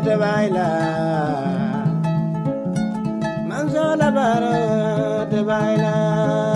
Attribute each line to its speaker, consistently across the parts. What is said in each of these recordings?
Speaker 1: no te baila. Manso la te baila.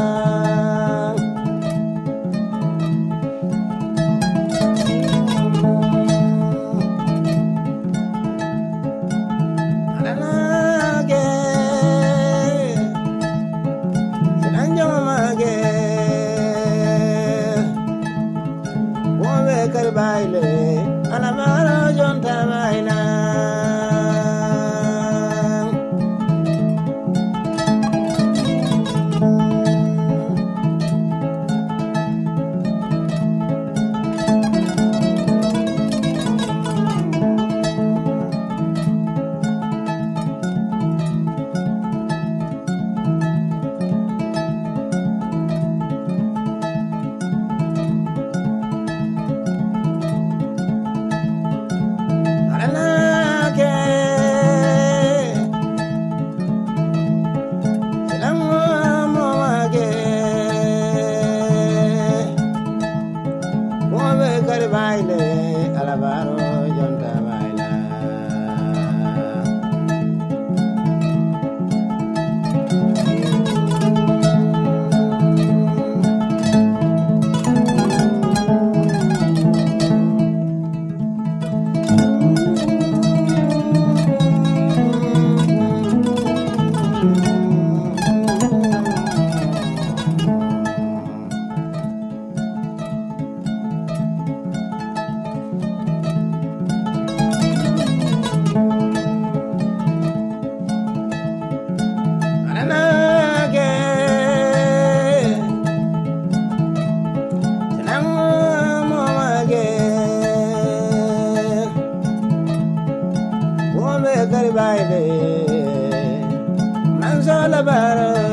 Speaker 1: Navarro. about.